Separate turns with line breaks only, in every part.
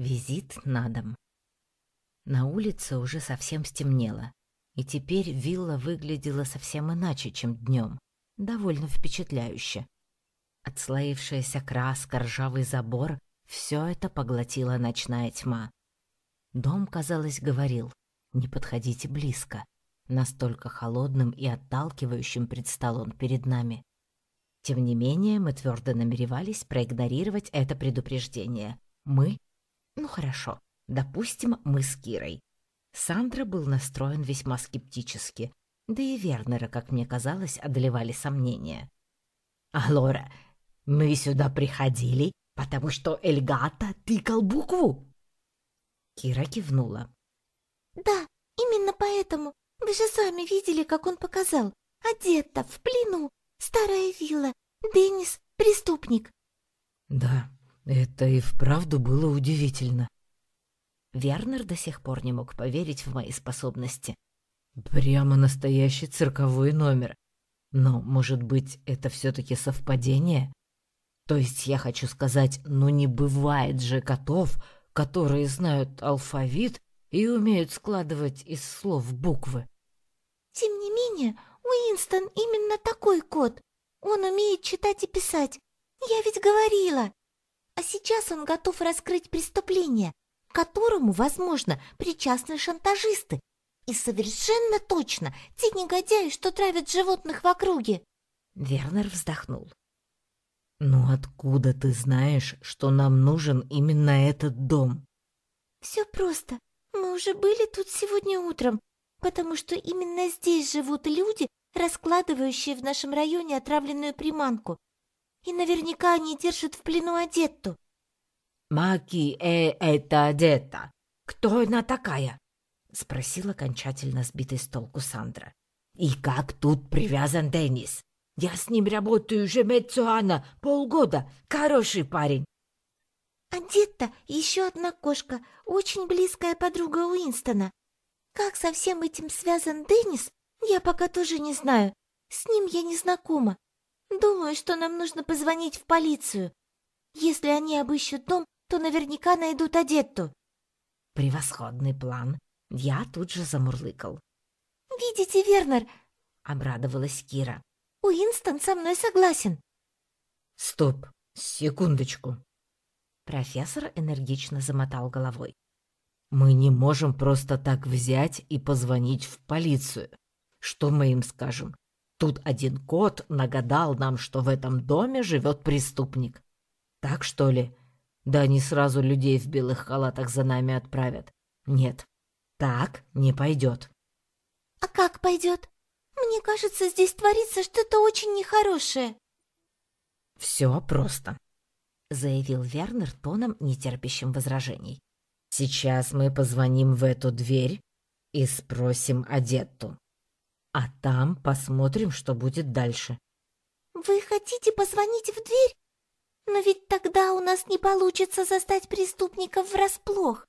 Визит на дом. На улице уже совсем стемнело, и теперь вилла выглядела совсем иначе, чем днем, довольно впечатляюще. Отслоившаяся краска, ржавый забор — все это поглотила ночная тьма. Дом, казалось, говорил «не подходите близко». Настолько холодным и отталкивающим предстал он перед нами. Тем не менее, мы твердо намеревались проигнорировать это предупреждение. Мы? Ну хорошо, допустим, мы с Кирой. Сандра был настроен весьма скептически, да и Вернера, как мне казалось, одолевали сомнения.
«Алора, мы сюда приходили, потому что Эльгата тыкал букву?»
Кира кивнула.
«Да, именно поэтому. Вы же сами видели, как он показал. Одет-то в плену, Старая вилла. Деннис — преступник.
Да, это и вправду было удивительно.
Вернер до сих пор не мог поверить в мои способности.
Прямо настоящий цирковой номер. Но, может быть, это все-таки совпадение? То есть я хочу сказать, ну не бывает же котов, которые знают алфавит и умеют складывать из слов буквы.
Тем не менее, Уинстон именно такой кот. Он умеет читать и писать. Я ведь говорила. А сейчас он готов раскрыть преступление, к которому, возможно, причастны шантажисты. И совершенно точно те негодяи, что травят животных в округе.
Вернер вздохнул.
«Ну откуда ты знаешь, что нам нужен именно этот дом?»
«Все просто. Мы уже были тут сегодня утром, потому что именно здесь живут люди, раскладывающие в нашем районе отравленную приманку. И наверняка они держат в плену Адетту.
«Маки э это Адетта? Кто она такая?» — спросил окончательно сбитый с толку Сандра. «И как тут привязан Деннис? Я с ним работаю уже Мецуана полгода. Хороший парень».
Адетта — еще одна кошка, очень близкая подруга Уинстона. Как со всем этим связан Деннис, я пока тоже не знаю. С ним я не знакома. Думаю, что нам нужно позвонить в полицию. Если они обыщут дом, то наверняка найдут Адетту.
Превосходный план. Я тут же замурлыкал.
Видите, Вернер,
обрадовалась Кира.
Уинстон со мной согласен.
Стоп, секундочку.
Профессор энергично замотал головой.
Мы не можем просто так взять и позвонить в полицию. Что мы им скажем? Тут один кот нагадал нам, что в этом доме живет преступник. Так что ли? Да они сразу людей в белых халатах за нами отправят. Нет, так не пойдет.
А как пойдет? Мне кажется, здесь творится что-то очень нехорошее.
Все просто,
заявил Вернер тоном, нетерпящим возражений.
Сейчас мы позвоним в эту дверь и спросим Адетту. А там посмотрим, что будет дальше.
Вы хотите позвонить в дверь? Но ведь тогда у нас не получится застать преступников врасплох.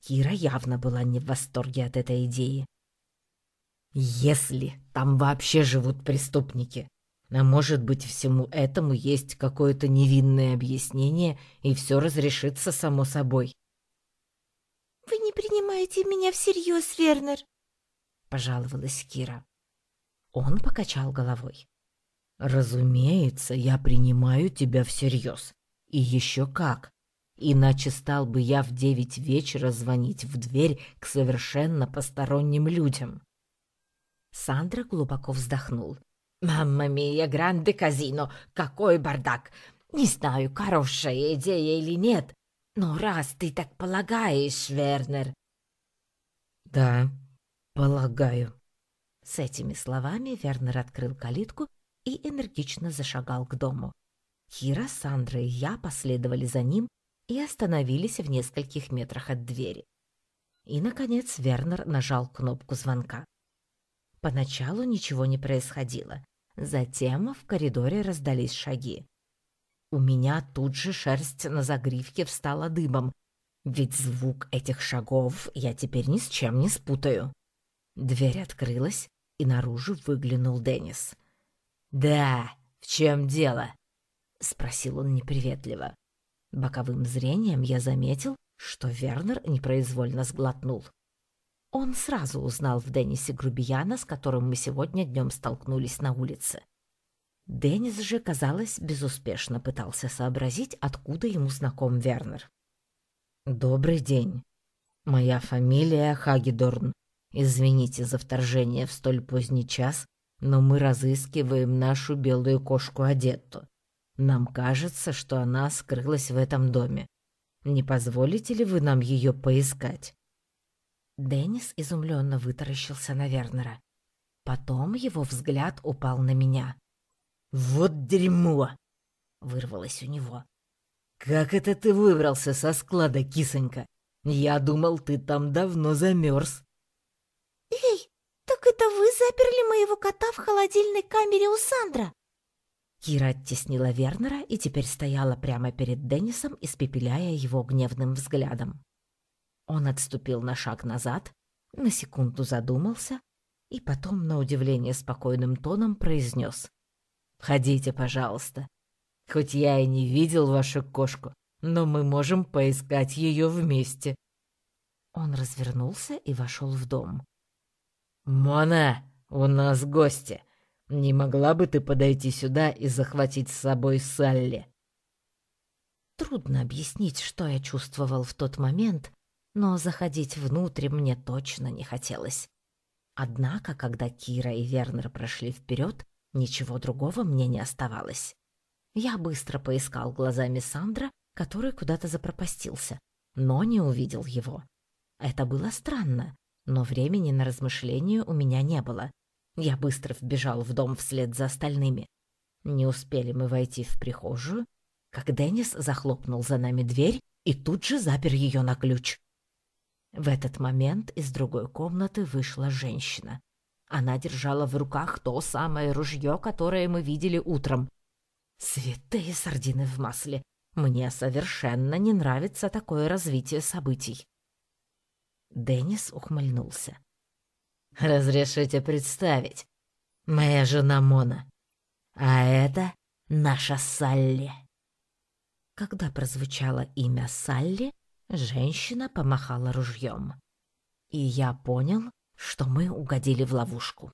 Кира явно была не в восторге от этой идеи.
Если там вообще живут преступники. А может быть, всему этому есть какое-то невинное объяснение, и все разрешится само собой.
«Вы не принимаете меня всерьез, Вернер»,
пожаловалась Кира. Он покачал головой.
Разумеется, я принимаю тебя всерьез. И еще как. Иначе стал бы я в девять вечера звонить в дверь к совершенно посторонним людям.
Сандра глубоко вздохнул.
«Мамма мия, гранде казино! Какой бардак! Не знаю, хорошая идея или нет, но раз ты так полагаешь, Вернер...»
«Да, «Полагаю».
С этими словами Вернер открыл калитку и энергично зашагал к дому. Кира, Сандра и я последовали за ним и остановились в нескольких метрах от двери. И, наконец, Вернер нажал кнопку звонка. Поначалу ничего не происходило. Затем в коридоре раздались шаги. У меня тут же шерсть на загривке встала дыбом, ведь звук этих шагов я теперь ни с чем не спутаю. Дверь открылась, и наружу выглянул Деннис.
«Да, в чем дело?»
— спросил он неприветливо. Боковым зрением я заметил, что Вернер непроизвольно сглотнул. Он сразу узнал в Деннисе грубияна, с которым мы сегодня днем столкнулись на улице. Деннис же, казалось, безуспешно пытался сообразить, откуда ему знаком Вернер. «Добрый день. Моя фамилия Хагедорн. Извините за вторжение в столь поздний час, но мы разыскиваем нашу белую кошку Адетту. Нам кажется, что она скрылась в этом доме. Не позволите ли вы нам ее поискать?»
Деннис изумленно вытаращился на Вернера. Потом его взгляд упал на меня.
«Вот дерьмо!» — вырвалось у него. «Как это ты выбрался со склада, кисонька? Я думал, ты там давно замерз».
«Эй, так это вы заперли моего кота в холодильной камере у Сандра?»
Кира оттеснила Вернера и теперь стояла прямо перед Деннисом, испепеляя его гневным взглядом. Он отступил на шаг назад, на секунду задумался и потом, на удивление спокойным тоном, произнес.
Ходите, пожалуйста. Хоть я и не видел вашу кошку, но мы можем поискать ее вместе.
Он развернулся и вошел в дом.
«Мона, у нас гости. Не могла бы ты подойти сюда и захватить с собой Салли?»
Трудно объяснить, что я чувствовал в тот момент, но заходить внутрь мне точно не хотелось. Однако, когда Кира и Вернер прошли вперед, Ничего другого мне не оставалось. Я быстро поискал глазами Сандра, который куда-то запропастился, но не увидел его. Это было странно, но времени на размышления у меня не было. Я быстро вбежал в дом вслед за остальными. Не успели мы войти в прихожую, как Деннис захлопнул за нами дверь и тут же запер ее на ключ. В этот момент из другой комнаты вышла женщина. Она держала в руках то самое ружье, которое мы видели утром. Святые сардины в масле! Мне совершенно не нравится такое развитие событий. Деннис ухмыльнулся.
«Разрешите представить. Моя жена Мона. А это наша Салли».
Когда прозвучало имя Салли, женщина помахала ружьем. И я понял, что мы угодили в ловушку.